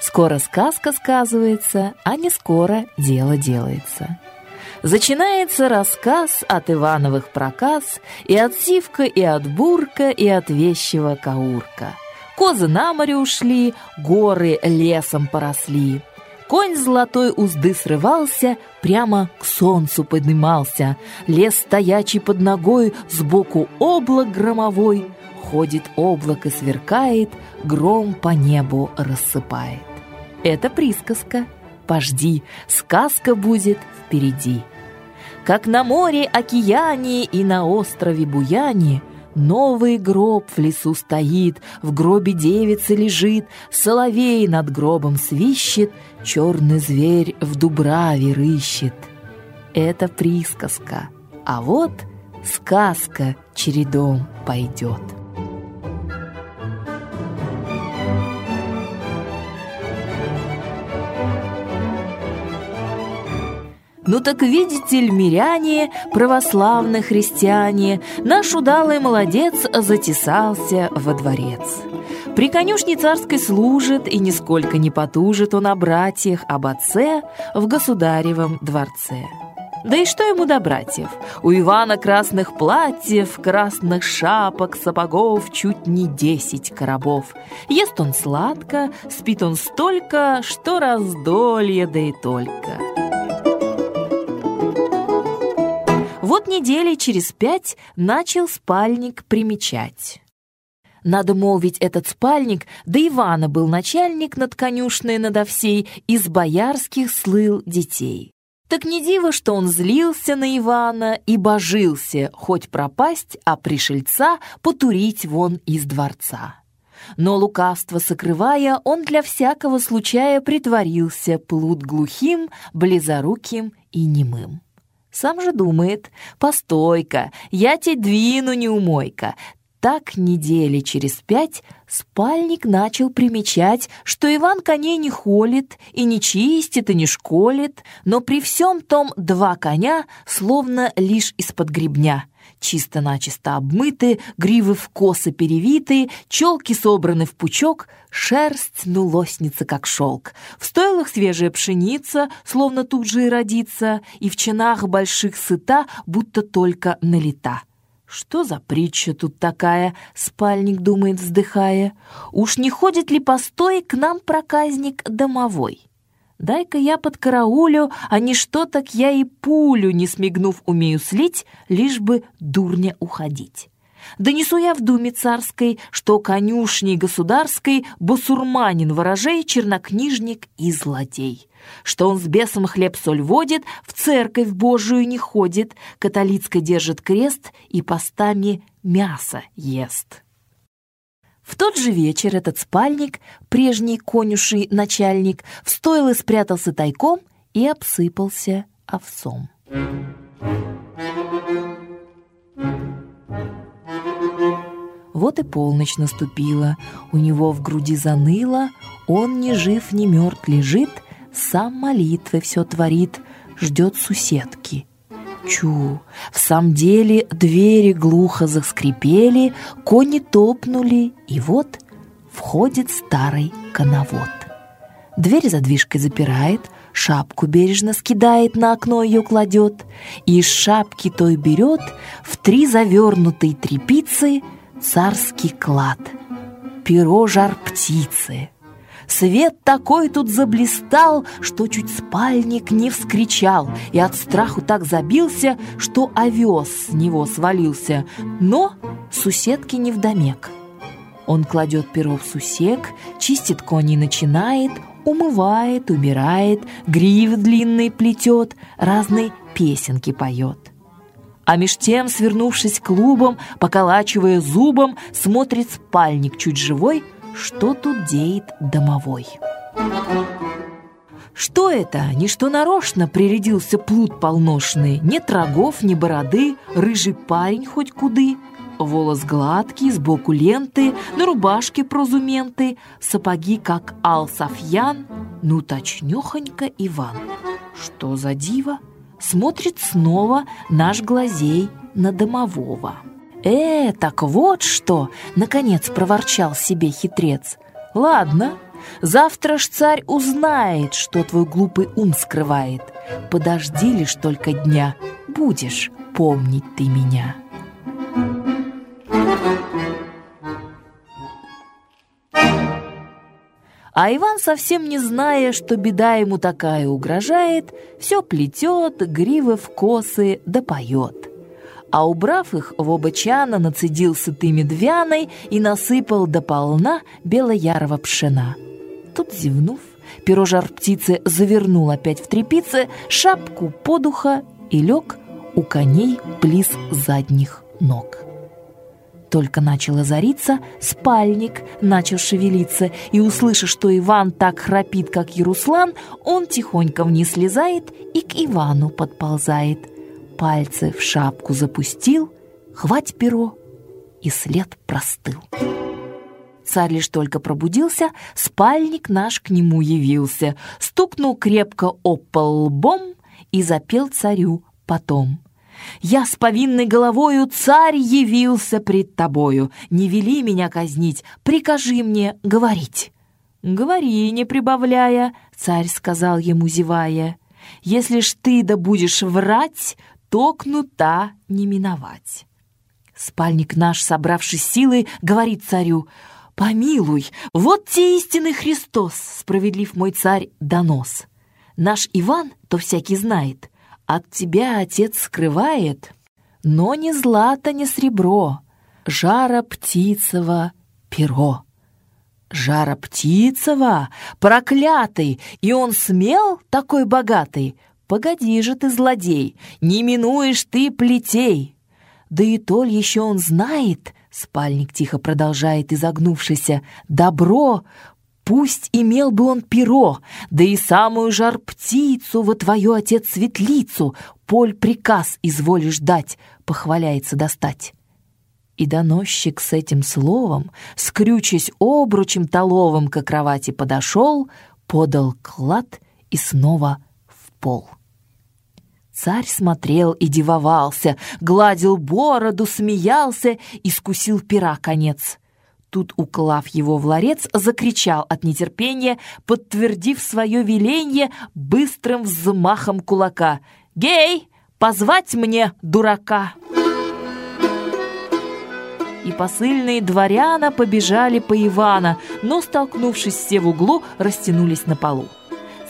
Скоро сказка сказывается, а не скоро дело делается. Начинается рассказ от Ивановых проказ и от Сивка, и от Бурка, и от вещего Каурка. Козы на море ушли, горы лесом поросли. Конь золотой узды срывался, прямо к солнцу поднимался. Лес стоячий под ногой, сбоку облак громовой. Ходит облако, сверкает, гром по небу рассыпает. Это присказка. Пожди, сказка будет впереди. Как на море океане и на острове Буяне Новый гроб в лесу стоит, в гробе девица лежит, Соловей над гробом свищет, черный зверь в дубраве рыщет. Это присказка, а вот сказка чередом пойдет. Ну так видите ли, миряне, православные христиане, наш удалый молодец затесался во дворец. При конюшне царской служит, и нисколько не потужит он о братьях, об отце в государевом дворце. Да и что ему до братьев? У Ивана красных платьев, красных шапок, сапогов чуть не десять коробов. Ест он сладко, спит он столько, что раздолье, да и только. Вот недели через пять начал спальник примечать. Надо молвить, этот спальник, да Ивана был начальник над конюшной надо всей, из боярских слыл детей. Так не диво, что он злился на Ивана и божился, хоть пропасть, а пришельца потурить вон из дворца. Но лукавство сокрывая, он для всякого случая притворился плут глухим, близоруким и немым. Сам же думает, постой-ка, я тебе двину, неумойка. Так недели через пять спальник начал примечать, что Иван коней не холит и не чистит и не школит, но при всем том два коня словно лишь из-под гребня — чисто-начисто обмыты, гривы в косы перевиты, челки собраны в пучок, шерсть ну лоснится, как шелк. В стойлах свежая пшеница, словно тут же и родится, и в чинах больших сыта, будто только налита. «Что за притча тут такая?» — спальник думает, вздыхая. «Уж не ходит ли постой к нам проказник домовой?» Дай-ка я под караулю, а не что так я и пулю, не смигнув, умею слить, лишь бы дурня уходить. Донесу я в думе царской, что конюшней государской бусурманин ворожей, чернокнижник и злодей. Что он с бесом хлеб-соль водит, в церковь Божию не ходит, католицко держит крест и постами мясо ест. В тот же вечер этот спальник, прежний конюший начальник, в стойло спрятался тайком и обсыпался овцом. Вот и полночь наступила, у него в груди заныло, он ни жив, ни мертв лежит, сам молитвы все творит, ждет суседки — Чу! В самом деле двери глухо заскрипели, кони топнули, и вот входит старый коновод. Дверь задвижкой запирает, шапку бережно скидает, на окно ее кладет, и из шапки той берет в три завернутые трепицы царский клад, перо жар птицы — Свет такой тут заблистал, что чуть спальник не вскричал и от страху так забился, что овес с него свалился. Но суседки не вдомек. Он кладет перо в сусек, чистит кони начинает, умывает, убирает, грив длинный плетет, разные песенки поет. А меж тем, свернувшись клубом, поколачивая зубом, смотрит спальник чуть живой — что тут деет домовой. Что это? Ничто нарочно прирядился плут полношный. Нет рогов, ни бороды, рыжий парень хоть куды. Волос гладкий, сбоку ленты, на рубашке прозументы, сапоги, как Ал Софьян, ну точнёхонько Иван. Что за диво? Смотрит снова наш глазей на домового. «Э, так вот что!» — наконец проворчал себе хитрец. «Ладно, Завтра ж царь узнает, что твой глупый ум скрывает. Подожди лишь только дня, будешь помнить ты меня. А Иван, совсем не зная, что беда ему такая угрожает, все плетет, гривы в косы да поет. А убрав их, в оба чана нацедил сытый медвяной и насыпал до полна белоярого пшена. Тут, зевнув, перо жар птицы завернул опять в трепице шапку подуха и лег у коней близ задних ног. Только начал озариться, спальник начал шевелиться, и, услышав, что Иван так храпит, как Яруслан, он тихонько вниз слезает и к Ивану подползает. Пальцы в шапку запустил, хвать перо, и след простыл. Царь лишь только пробудился, спальник наш к нему явился, стукнул крепко об пол лбом и запел царю потом — я с повинной головою, царь явился пред тобою. Не вели меня казнить, прикажи мне говорить». «Говори, не прибавляя», — царь сказал ему, зевая. «Если ж ты да будешь врать, то кнута не миновать». Спальник наш, собравшись силой, говорит царю, «Помилуй, вот те истинный Христос, справедлив мой царь, донос. Наш Иван, то всякий знает, от тебя отец скрывает, но ни злато, ни сребро, жара птицева перо. Жара птицева, проклятый, и он смел такой богатый. Погоди же ты, злодей, не минуешь ты плетей. Да и толь еще он знает, спальник тихо продолжает изогнувшийся, добро Пусть имел бы он перо, да и самую жар птицу во твою отец светлицу, поль приказ изволишь дать, похваляется достать. И доносчик с этим словом, скрючась обручем толовым к кровати подошел, подал клад и снова в пол. Царь смотрел и дивовался, гладил бороду, смеялся, искусил пера конец. Тут, уклав его в ларец, закричал от нетерпения, подтвердив свое веление быстрым взмахом кулака. «Гей, позвать мне дурака!» И посыльные дворяна побежали по Ивана, но, столкнувшись все в углу, растянулись на полу.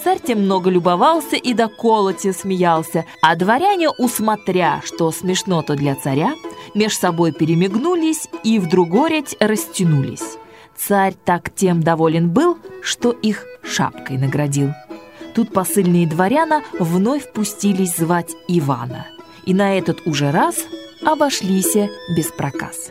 Царь тем много любовался и до колоти смеялся, а дворяне, усмотря, что смешно-то для царя, меж собой перемигнулись и вдруг гореть растянулись. Царь так тем доволен был, что их шапкой наградил. Тут посыльные дворяна вновь пустились звать Ивана. И на этот уже раз обошлись без проказ.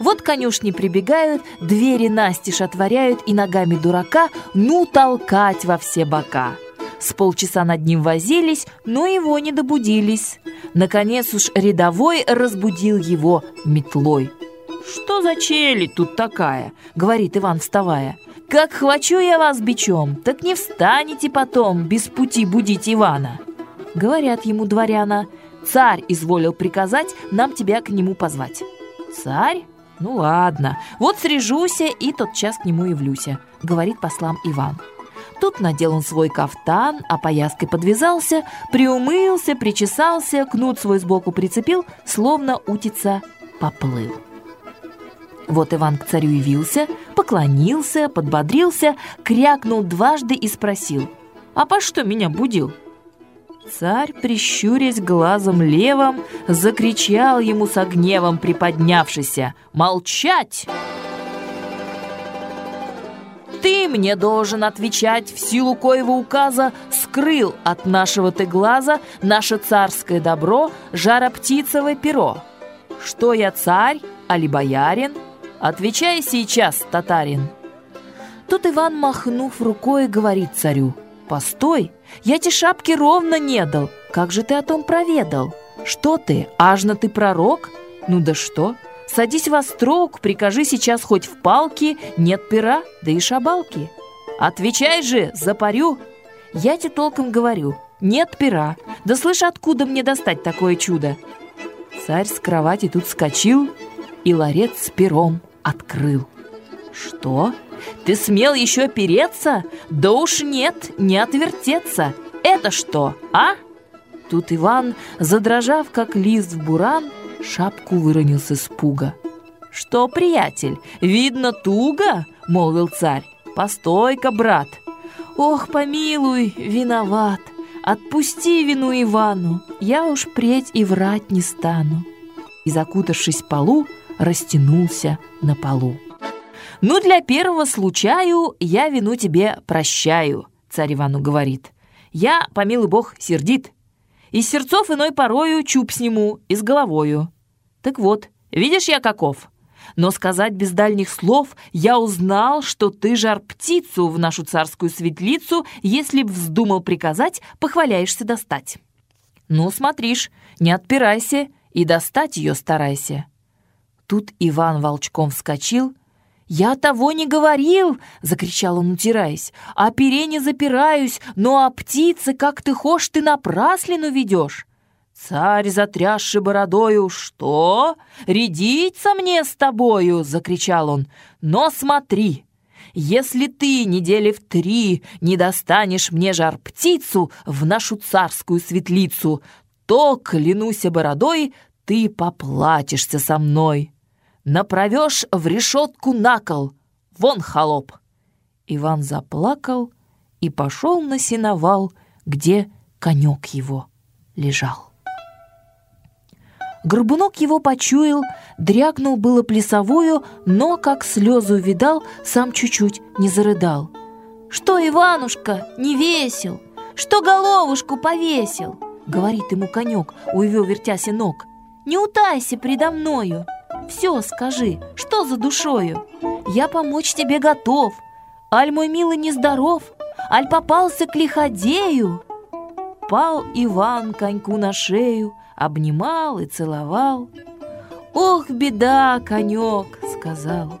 Вот конюшни прибегают, двери настежь отворяют и ногами дурака ну толкать во все бока. С полчаса над ним возились, но его не добудились. Наконец уж рядовой разбудил его метлой. «Что за челядь тут такая?» — говорит Иван, вставая. «Как хвачу я вас бичом, так не встанете потом без пути будить Ивана!» Говорят ему дворяна, «Царь изволил приказать нам тебя к нему позвать». «Царь? Ну ладно, вот срежуся и тот час к нему явлюся», — говорит послам Иван. Тут надел он свой кафтан, а пояской подвязался, приумылся, причесался, кнут свой сбоку прицепил, словно утица поплыл. Вот Иван к царю явился, поклонился, подбодрился, крякнул дважды и спросил, «А по что меня будил?» Царь, прищурясь глазом левым, закричал ему со гневом приподнявшийся, «Молчать!» Ты мне должен отвечать, в силу коего указа скрыл от нашего ты глаза наше царское добро, жароптицевое перо. Что я царь, али боярин? Отвечай сейчас, татарин. Тут Иван, махнув рукой, говорит царю, «Постой, я те шапки ровно не дал, как же ты о том проведал? Что ты, ажно ты пророк? Ну да что?» Садись во строк, прикажи сейчас хоть в палки, нет пера, да и шабалки. Отвечай же, запарю. Я тебе толком говорю, нет пера. Да слышь, откуда мне достать такое чудо? Царь с кровати тут скочил и ларец с пером открыл. Что? Ты смел еще переться? Да уж нет, не отвертеться. Это что, а?» Тут Иван, задрожав, как лист в буран, шапку выронил с испуга. «Что, приятель, видно туго?» — молвил царь. «Постой-ка, брат!» «Ох, помилуй, виноват! Отпусти вину Ивану, я уж преть и врать не стану!» И, закутавшись в полу, растянулся на полу. «Ну, для первого случаю я вину тебе прощаю», — царь Ивану говорит. «Я, помилуй бог, сердит. Из сердцов иной порою чуб сниму, и с головою. Так вот, видишь я каков? Но сказать без дальних слов я узнал, что ты жар птицу в нашу царскую светлицу, если б вздумал приказать, похваляешься достать. Ну, смотришь, не отпирайся и достать ее старайся. Тут Иван волчком вскочил. «Я того не говорил!» — закричал он, утираясь. «О пере не запираюсь, но о птице, как ты хошь, ты напраслину ведешь!» Царь, затрясший бородою, «Что? Рядиться мне с тобою!» — закричал он. «Но смотри, если ты недели в три не достанешь мне жар-птицу в нашу царскую светлицу, то, клянусь бородой, ты поплатишься со мной!» Направешь в решетку на кол. Вон, холоп!» Иван заплакал и пошел на сеновал, где конек его лежал. Горбунок его почуял, дрякнул было плясовую, но, как слезу видал, сам чуть-чуть не зарыдал. «Что, Иванушка, не весел? Что головушку повесил?» — говорит ему конек, уйвел вертяся ног. «Не утайся предо мною!» Все скажи, что за душою? Я помочь тебе готов. Аль мой милый нездоров, аль попался к лиходею. Пал Иван коньку на шею, обнимал и целовал. «Ох, беда, конек!» — сказал.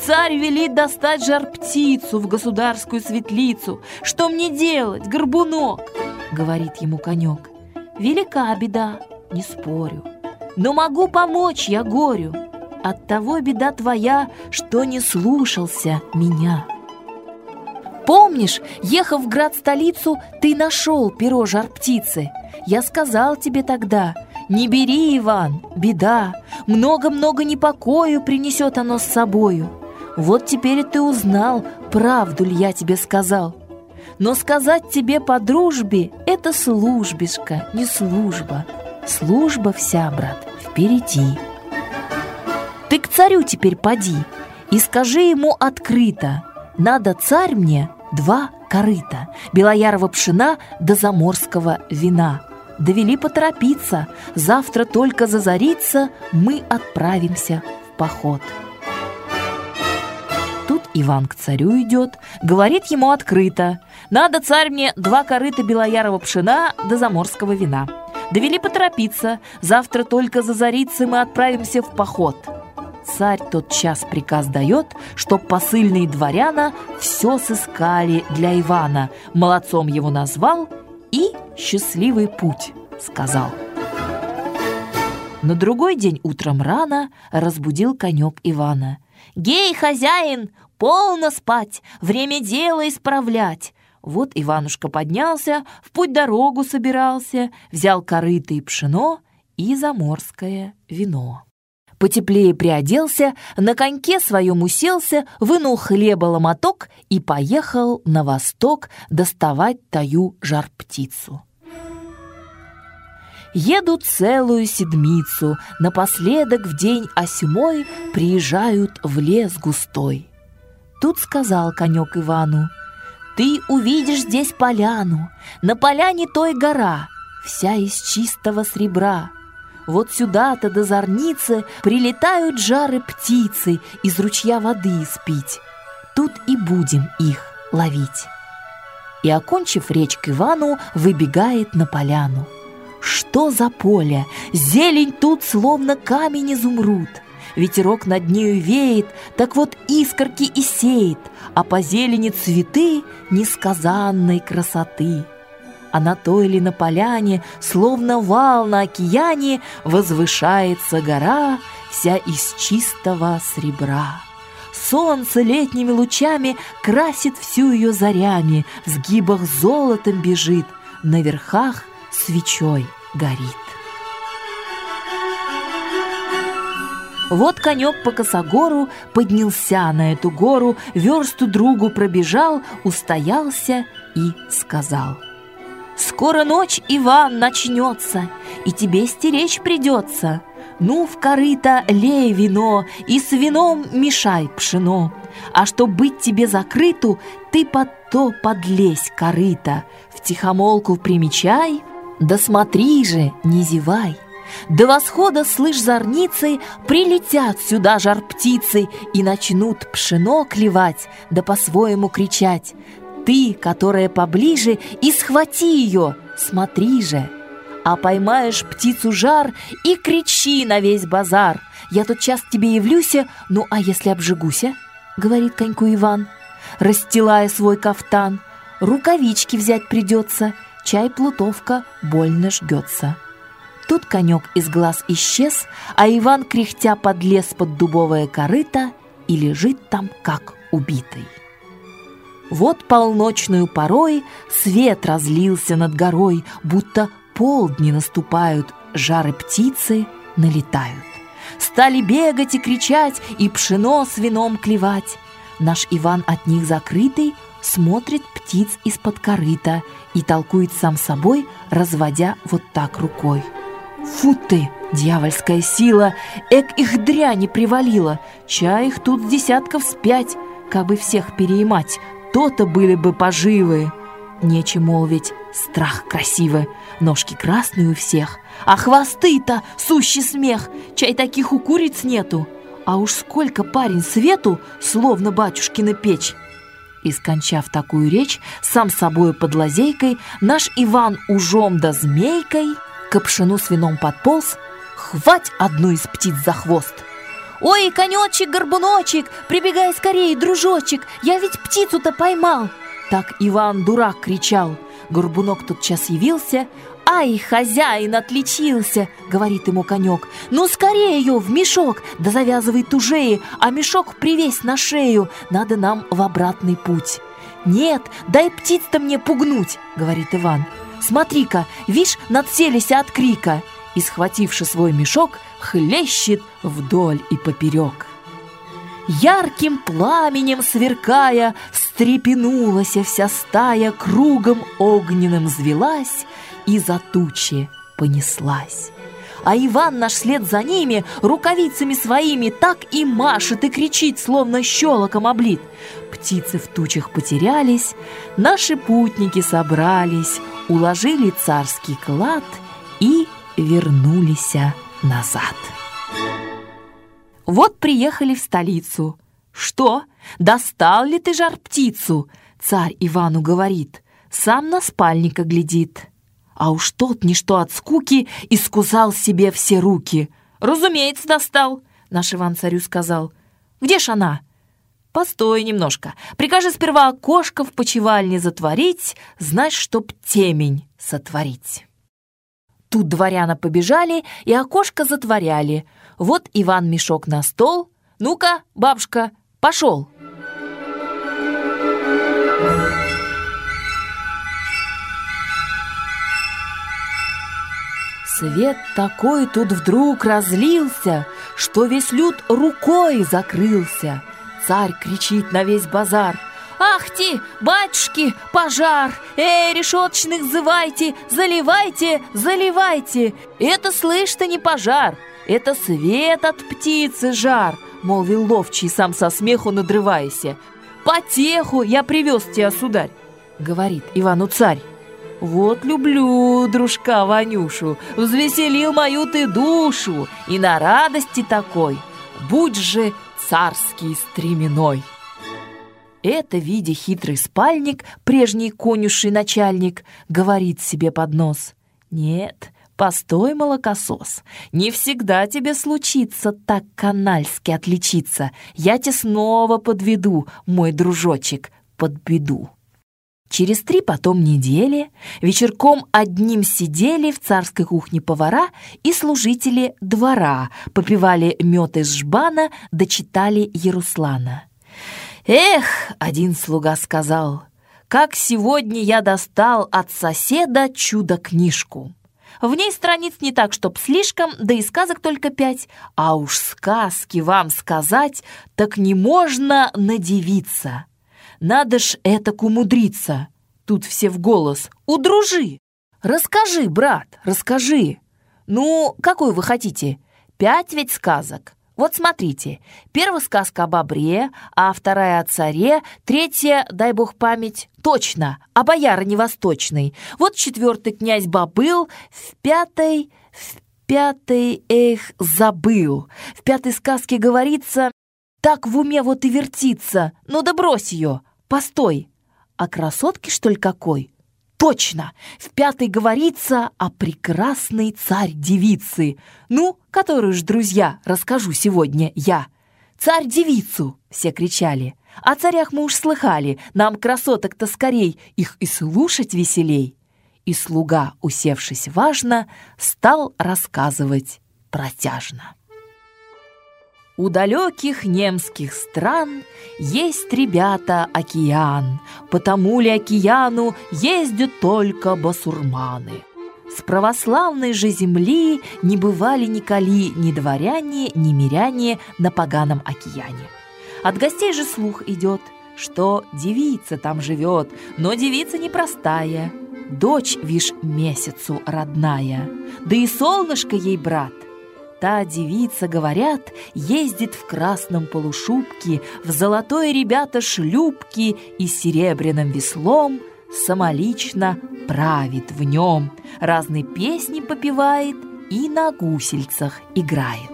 «Царь велит достать жар-птицу в государскую светлицу. Что мне делать, горбунок?» — говорит ему конек. «Велика беда, не спорю но могу помочь я горю. От того беда твоя, что не слушался меня. Помнишь, ехав в град-столицу, ты нашел перо жар-птицы? Я сказал тебе тогда, не бери, Иван, беда, много-много непокою принесет оно с собою. Вот теперь ты узнал, правду ли я тебе сказал. Но сказать тебе по дружбе — это службишка, не служба. Служба вся, брат, впереди. Ты к царю теперь поди и скажи ему открыто, надо царь мне два корыта, белоярого пшена до заморского вина. Довели поторопиться, завтра только зазариться, мы отправимся в поход. Тут Иван к царю идет, говорит ему открыто, надо царь мне два корыта белоярого пшена до заморского вина. Довели поторопиться. Завтра только зазарится, мы отправимся в поход. Царь тот час приказ дает, чтоб посыльные дворяна все сыскали для Ивана, молодцом его назвал и «счастливый путь» сказал. На другой день утром рано разбудил конек Ивана. «Гей, хозяин, полно спать, время дела исправлять. Вот Иванушка поднялся, в путь дорогу собирался, взял корыто и пшено и заморское вино. Потеплее приоделся, на коньке своем уселся, вынул хлеба ломоток и поехал на восток доставать таю жар-птицу. Еду целую седмицу, напоследок в день осьмой приезжают в лес густой. Тут сказал конек Ивану — ты увидишь здесь поляну, на поляне той гора, вся из чистого сребра. Вот сюда-то до зорницы прилетают жары птицы из ручья воды испить. Тут и будем их ловить. И, окончив речь к Ивану, выбегает на поляну. Что за поле? Зелень тут словно камень изумруд — ветерок над нею веет, так вот искорки и сеет, а по зелени цветы несказанной красоты. А на той ли на поляне, словно вал на океане, возвышается гора вся из чистого сребра. солнце летними лучами красит всю ее зарями, в сгибах золотом бежит, на верхах свечой горит. Вот конек по косогору поднялся на эту гору, версту другу пробежал, устоялся и сказал. «Скоро ночь, Иван, начнется, и тебе стеречь придется. Ну, в корыто лей вино, и с вином мешай пшено. А чтоб быть тебе закрыту, ты под то подлезь корыто, в тихомолку примечай, да смотри же, не зевай». До восхода, слышь, зорницы, прилетят сюда жар птицы и начнут пшено клевать, да по-своему кричать. Ты, которая поближе, и схвати ее, смотри же. А поймаешь птицу жар и кричи на весь базар. Я тот час к тебе явлюся, ну а если обжигуся? Говорит коньку Иван, расстилая свой кафтан. Рукавички взять придется, чай плутовка больно жгется. Тут конек из глаз исчез, а Иван, кряхтя, подлез под дубовое корыто и лежит там, как убитый. Вот полночную порой свет разлился над горой, будто полдни наступают, жары птицы налетают. Стали бегать и кричать, и пшено с вином клевать. Наш Иван от них закрытый смотрит птиц из-под корыта и толкует сам собой, разводя вот так рукой. Фу ты, дьявольская сила, эк их дряни привалила, чай их тут десятков спять, как бы всех переимать, то-то были бы поживы. Нечем молвить, страх красивый, ножки красные у всех, а хвосты-то сущий смех, чай таких у куриц нету. А уж сколько парень свету, словно батюшкина печь. И, скончав такую речь, сам собою под лазейкой, наш Иван ужом да змейкой — к пшену с вином подполз, хвать одну из птиц за хвост. «Ой, конечек, горбуночек, прибегай скорее, дружочек, я ведь птицу-то поймал!» Так Иван дурак кричал. Горбунок тотчас явился. «Ай, хозяин отличился!» — говорит ему конек. «Ну, скорее ее в мешок, да завязывай тужее, а мешок привесь на шею, надо нам в обратный путь». «Нет, дай птиц-то мне пугнуть!» — говорит Иван. Смотри-ка, вишь, надселись от крика!» И, схвативши свой мешок, хлещет вдоль и поперек. Ярким пламенем сверкая, встрепенулась вся стая, Кругом огненным взвелась и за тучи понеслась. А Иван наш след за ними рукавицами своими так и машет и кричит, словно щелоком облит. Птицы в тучах потерялись, наши путники собрались, уложили царский клад и вернулись назад. Вот приехали в столицу. «Что, достал ли ты жар птицу?» Царь Ивану говорит, сам на спальника глядит. А уж тот ничто от скуки искусал себе все руки. «Разумеется, достал!» Наш Иван царю сказал. «Где ж она?» «Постой немножко. Прикажи сперва окошко в почевальне затворить, знать, чтоб темень сотворить». Тут дворяна побежали и окошко затворяли. Вот Иван мешок на стол. «Ну-ка, бабушка, пошел!» Свет такой тут вдруг разлился, что весь люд рукой закрылся. Царь кричит на весь базар. «Ах ты, батюшки, пожар! Эй, решеточных зывайте, заливайте, заливайте! Это, слышь, ты не пожар, это свет от птицы жар!» Молвил ловчий, сам со смеху надрываясь. «Потеху я привез тебя, сударь!» Говорит Ивану царь. Вот люблю, дружка Ванюшу, взвеселил мою ты душу, и на радости такой, будь же царский стременной. Это, видя хитрый спальник, прежний конюший начальник, говорит себе под нос. Нет, постой, молокосос, не всегда тебе случится так канальски отличиться. Я тебя снова подведу, мой дружочек, под беду. Через три потом недели вечерком одним сидели в царской кухне повара и служители двора, попивали мед из жбана, дочитали Яруслана. «Эх!» — один слуга сказал, «как сегодня я достал от соседа чудо-книжку». В ней страниц не так, чтоб слишком, да и сказок только пять. А уж сказки вам сказать, так не можно надевиться. Надо ж это умудриться. Тут все в голос. Удружи! Расскажи, брат, расскажи. Ну, какой вы хотите? Пять ведь сказок. Вот смотрите, первая сказка об обре, а вторая о царе, третья, дай бог память, точно, о боярине восточной. Вот четвертый князь Бабыл, в пятой, в пятой, эх, забыл. В пятой сказке говорится, так в уме вот и вертится, ну да брось ее. Постой, а красотки, что ли, какой? Точно! В пятой говорится о прекрасной царь-девице. Ну, которую ж, друзья, расскажу сегодня я. «Царь-девицу!» — все кричали. О царях мы уж слыхали, нам красоток-то скорей, их и слушать веселей. И слуга, усевшись важно, стал рассказывать протяжно. У далеких немских стран есть ребята океан, потому ли океану ездят только басурманы. С православной же земли не бывали ни кали, ни дворяне, ни миряне на поганом океане. От гостей же слух идет, что девица там живет, но девица непростая, дочь, вишь, месяцу родная, да и солнышко ей брат – Та девица, говорят, ездит в красном полушубке, в золотой ребята шлюпки и серебряным веслом самолично правит в нем, разные песни попивает и на гусельцах играет.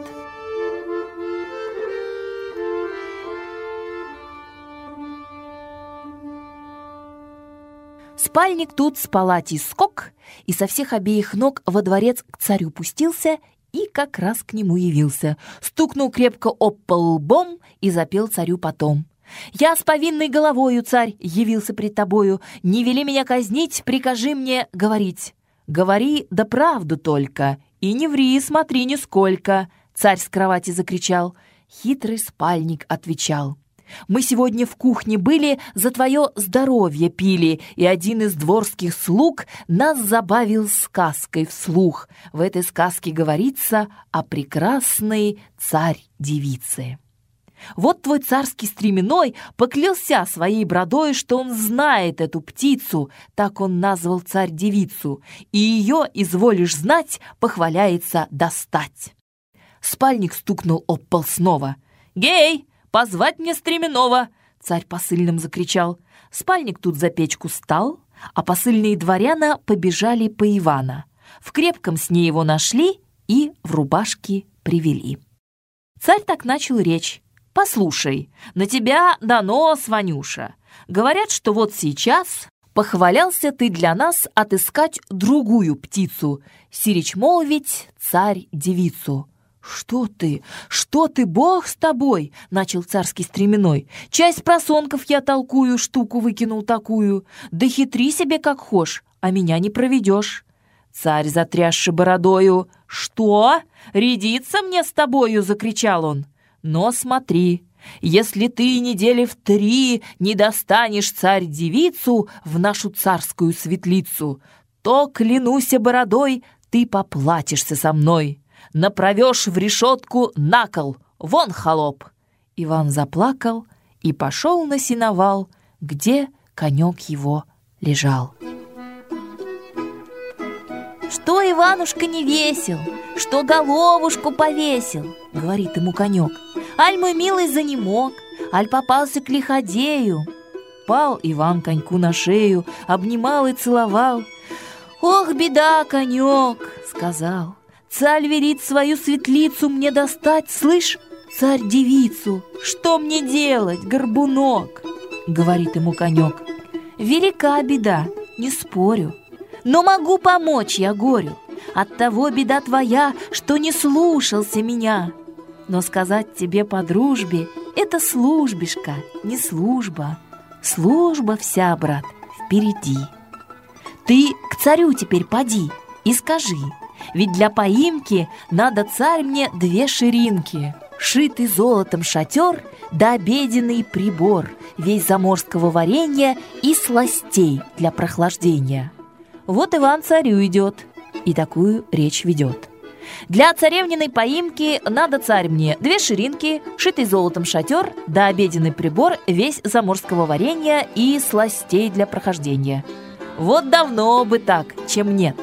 Спальник тут с палати скок, и со всех обеих ног во дворец к царю пустился и как раз к нему явился. Стукнул крепко об пол лбом и запел царю потом. «Я с повинной головою, царь, явился пред тобою. Не вели меня казнить, прикажи мне говорить. Говори да правду только, и не ври, смотри нисколько!» Царь с кровати закричал. Хитрый спальник отвечал. Мы сегодня в кухне были, за твое здоровье пили, и один из дворских слуг нас забавил сказкой вслух. В этой сказке говорится о прекрасной царь-девице. Вот твой царский стременной поклялся своей бродой, что он знает эту птицу, так он назвал царь-девицу, и ее, изволишь знать, похваляется достать. Спальник стукнул об пол снова. «Гей, Позвать мне Стременова!» Царь посыльным закричал. Спальник тут за печку стал, а посыльные дворяна побежали по Ивана. В крепком сне его нашли и в рубашке привели. Царь так начал речь. «Послушай, на тебя донос, Ванюша. Говорят, что вот сейчас похвалялся ты для нас отыскать другую птицу, сирич молвить царь-девицу». «Что ты? Что ты, бог с тобой?» — начал царский стременной. «Часть просонков я толкую, штуку выкинул такую. Да хитри себе как хошь, а меня не проведешь». Царь, затрясши бородою, «Что? Рядиться мне с тобою?» — закричал он. «Но смотри, если ты недели в три не достанешь царь-девицу в нашу царскую светлицу, то, клянусь бородой, ты поплатишься со мной» направешь в решетку на кол, вон холоп!» Иван заплакал и пошел на сеновал, где конек его лежал. «Что Иванушка не весел, что головушку повесил?» — говорит ему конек. «Аль мой милый занемог, аль попался к лиходею». Пал Иван коньку на шею, обнимал и целовал. «Ох, беда, конек!» — сказал. Царь верит свою светлицу мне достать, слышь, царь-девицу, что мне делать, горбунок? Говорит ему конек. Велика беда, не спорю, но могу помочь я горю. От того беда твоя, что не слушался меня. Но сказать тебе по дружбе — это службишка, не служба. Служба вся, брат, впереди. Ты к царю теперь поди и скажи, ведь для поимки надо царь мне две ширинки, шитый золотом шатер да обеденный прибор, весь заморского варенья и сластей для прохлаждения. Вот Иван царю идет и такую речь ведет. Для царевниной поимки надо царь мне две ширинки, шитый золотом шатер, да обеденный прибор, весь заморского варенья и сластей для прохождения. Вот давно бы так, чем нет.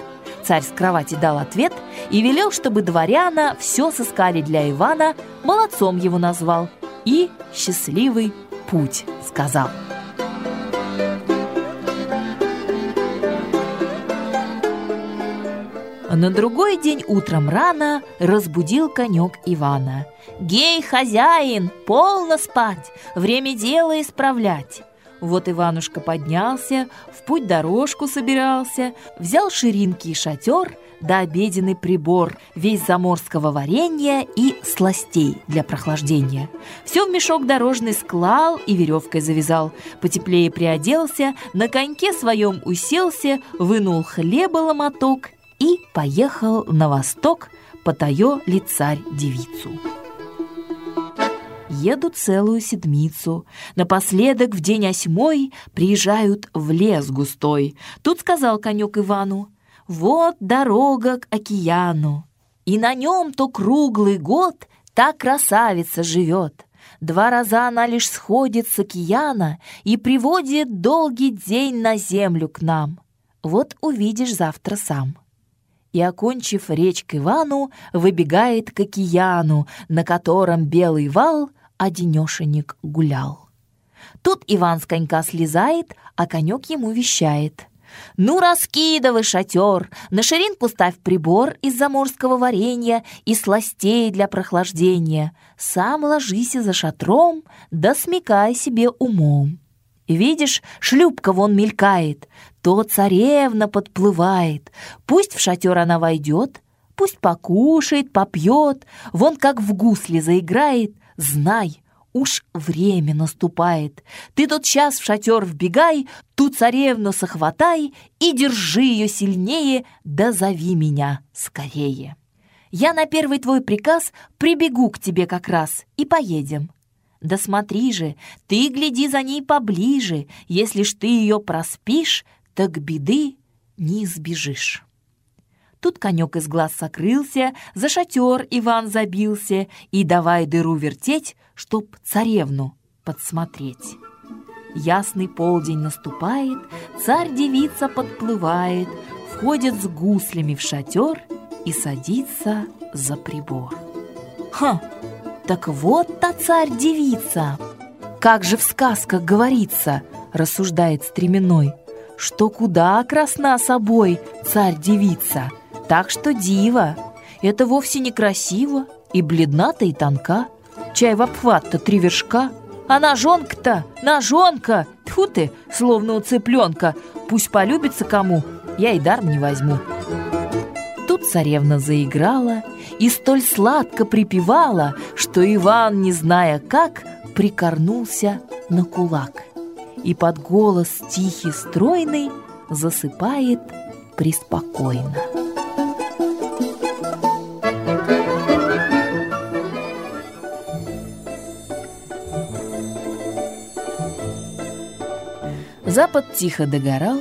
Царь с кровати дал ответ и велел, чтобы дворяна все сыскали для Ивана, молодцом его назвал и «счастливый путь» сказал. На другой день утром рано разбудил конек Ивана. «Гей, хозяин, полно спать, время дело исправлять!» Вот Иванушка поднялся, в путь дорожку собирался, взял ширинки и шатер, да обеденный прибор, весь заморского варенья и сластей для прохлаждения. Все в мешок дорожный склал и веревкой завязал. Потеплее приоделся, на коньке своем уселся, вынул хлеба ломоток и поехал на восток, потаё ли царь девицу. Едут целую седмицу. Напоследок в день осьмой приезжают в лес густой. Тут сказал конек Ивану, «Вот дорога к океану, и на нем то круглый год та красавица живет». Два раза она лишь сходит с океана и приводит долгий день на землю к нам. Вот увидишь завтра сам и, окончив речь к Ивану, выбегает к океану, на котором белый вал одинешенек гулял. Тут Иван с конька слезает, а конек ему вещает. «Ну, раскидывай шатер, на ширинку ставь прибор из заморского варенья и сластей для прохлаждения. Сам ложись за шатром, да смекай себе умом». Видишь, шлюпка вон мелькает, то царевна подплывает. Пусть в шатер она войдет, пусть покушает, попьет, вон как в гусле заиграет, знай, уж время наступает. Ты тот час в шатер вбегай, ту царевну сохватай и держи ее сильнее, да зови меня скорее. Я на первый твой приказ прибегу к тебе как раз и поедем. Да смотри же, ты гляди за ней поближе, если ж ты ее проспишь, так беды не избежишь. Тут конек из глаз сокрылся, за шатер Иван забился и давай дыру вертеть, чтоб царевну подсмотреть. Ясный полдень наступает, царь-девица подплывает, входит с гуслями в шатер и садится за прибор. Ха! Так вот та царь-девица! Как же в сказках говорится, рассуждает стременной, что куда красна собой царь-девица, так что дива. Это вовсе не красиво, и бледна-то, и тонка. Чай в обхват-то три вершка, а ножонка-то, ножонка, тьфу ты, словно у цыпленка, пусть полюбится кому, я и даром не возьму. Тут царевна заиграла и столь сладко припевала, что Иван, не зная как, прикорнулся на кулак. И под голос тихий, стройный засыпает преспокойно. Запад тихо догорал,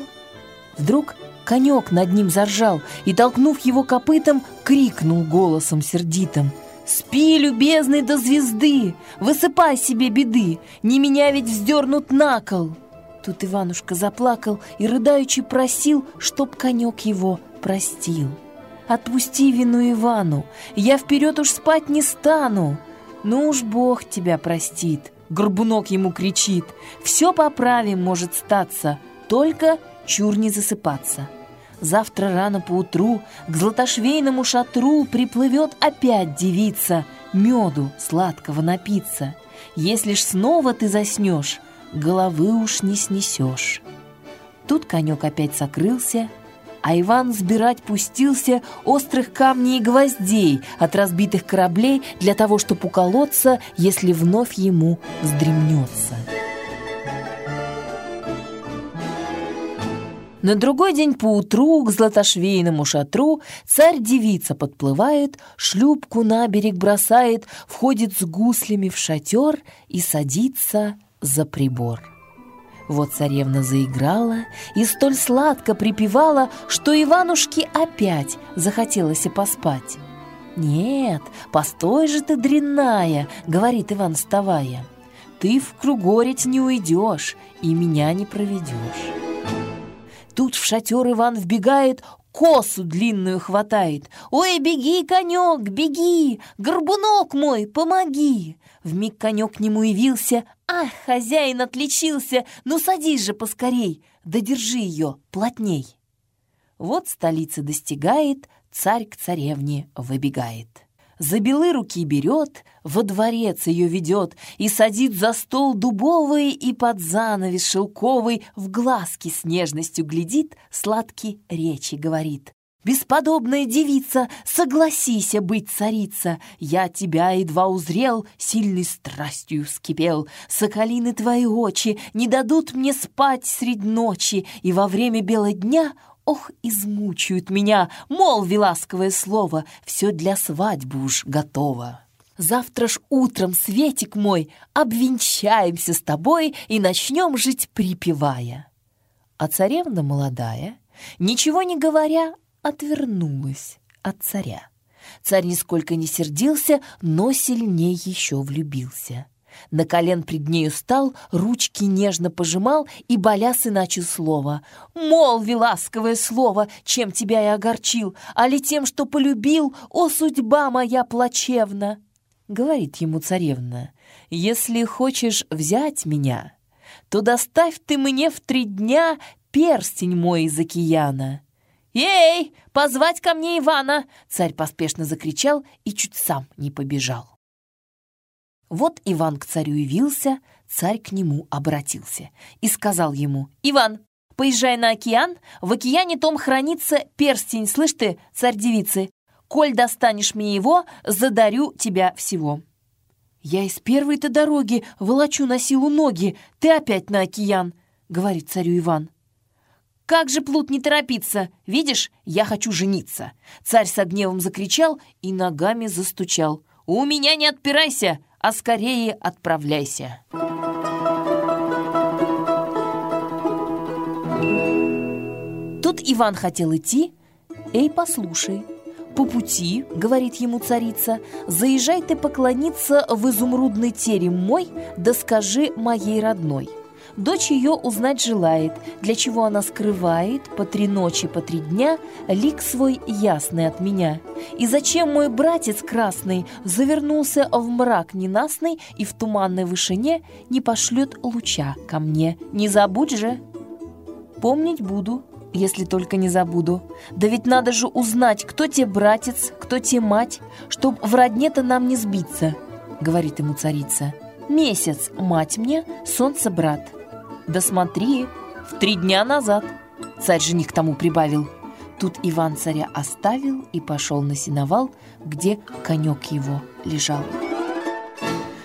вдруг Конек над ним заржал и, толкнув его копытом, крикнул голосом сердитым. «Спи, любезный, до звезды! Высыпай себе беды! Не меня ведь вздернут на кол!» Тут Иванушка заплакал и рыдаючи просил, чтоб конек его простил. «Отпусти вину Ивану, я вперед уж спать не стану!» «Ну уж Бог тебя простит!» Горбунок ему кричит. «Все поправим, может статься, только чур не засыпаться. Завтра рано поутру к златошвейному шатру приплывет опять девица, меду сладкого напиться. Если ж снова ты заснешь, головы уж не снесешь. Тут конек опять сокрылся, а Иван сбирать пустился острых камней и гвоздей от разбитых кораблей для того, чтобы уколоться, если вновь ему вздремнется. На другой день поутру к златошвейному шатру царь-девица подплывает, шлюпку на берег бросает, входит с гуслями в шатер и садится за прибор. Вот царевна заиграла и столь сладко припевала, что Иванушке опять захотелось и поспать. «Нет, постой же ты, дрянная!» — говорит Иван, вставая. «Ты в кругореть не уйдешь и меня не проведешь». Тут в шатер Иван вбегает, косу длинную хватает. «Ой, беги, конек, беги! Горбунок мой, помоги!» Вмиг конек к нему явился. «Ах, хозяин отличился! Ну садись же поскорей! Да держи ее плотней!» Вот столица достигает, царь к царевне выбегает за белы руки берет, во дворец ее ведет и садит за стол дубовый и под занавес шелковый в глазки с нежностью глядит, сладкие речи говорит. «Бесподобная девица, согласися быть царица, Я тебя едва узрел, сильной страстью вскипел. Соколины твои очи не дадут мне спать средь ночи, И во время бела дня Ох, измучают меня, молви ласковое слово, Все для свадьбы уж готово. Завтра ж утром, Светик мой, Обвенчаемся с тобой И начнем жить припевая. А царевна молодая, Ничего не говоря, Отвернулась от царя. Царь нисколько не сердился, Но сильнее еще влюбился. На колен пред нею стал, ручки нежно пожимал и боляс иначе слово. «Молви ласковое слово, чем тебя я огорчил, а ли тем, что полюбил, о, судьба моя плачевна!» Говорит ему царевна, «Если хочешь взять меня, то доставь ты мне в три дня перстень мой из океана». «Эй, позвать ко мне Ивана!» Царь поспешно закричал и чуть сам не побежал. Вот Иван к царю явился, царь к нему обратился и сказал ему, «Иван, поезжай на океан, в океане том хранится перстень, слышь ты, царь-девицы, коль достанешь мне его, задарю тебя всего». «Я из первой-то дороги волочу на силу ноги, ты опять на океан», — говорит царю Иван. «Как же, плут, не торопиться? Видишь, я хочу жениться!» Царь с гневом закричал и ногами застучал. «У меня не отпирайся! а скорее отправляйся. Тут Иван хотел идти. «Эй, послушай, по пути, — говорит ему царица, — заезжай ты поклониться в изумрудный терем мой, да скажи моей родной». Дочь ее узнать желает, для чего она скрывает по три ночи, по три дня лик свой ясный от меня. И зачем мой братец красный завернулся в мрак ненастный и в туманной вышине не пошлет луча ко мне? Не забудь же! Помнить буду, если только не забуду. Да ведь надо же узнать, кто тебе братец, кто тебе мать, чтоб в родне-то нам не сбиться, — говорит ему царица. Месяц мать мне, солнце брат. Да смотри, в три дня назад. Царь-жених тому прибавил. Тут Иван царя оставил и пошел на сеновал, где конек его лежал.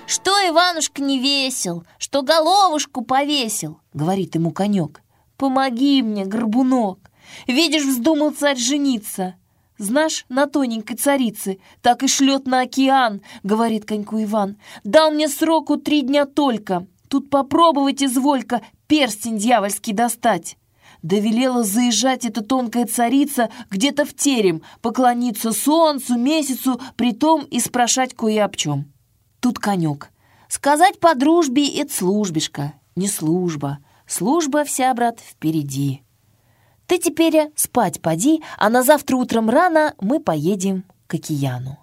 «Что, Иванушка, не весел? Что головушку повесил?» — говорит ему конек. «Помоги мне, горбунок! Видишь, вздумал царь жениться!» Знаешь, на тоненькой царице так и шлет на океан, говорит коньку Иван. Дал мне сроку три дня только. Тут попробовать изволька перстень дьявольский достать. Да велела заезжать эта тонкая царица где-то в терем, поклониться солнцу, месяцу, притом и спрашать кое об чем. Тут конек. Сказать по дружбе — это службишка, не служба. Служба вся, брат, впереди. Ты теперь спать поди, а на завтра утром рано мы поедем к океану.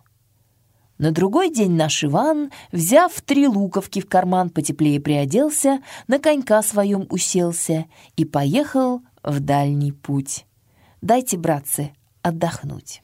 На другой день наш Иван, взяв три луковки в карман, потеплее приоделся, на конька своем уселся и поехал в дальний путь. Дайте, братцы, отдохнуть.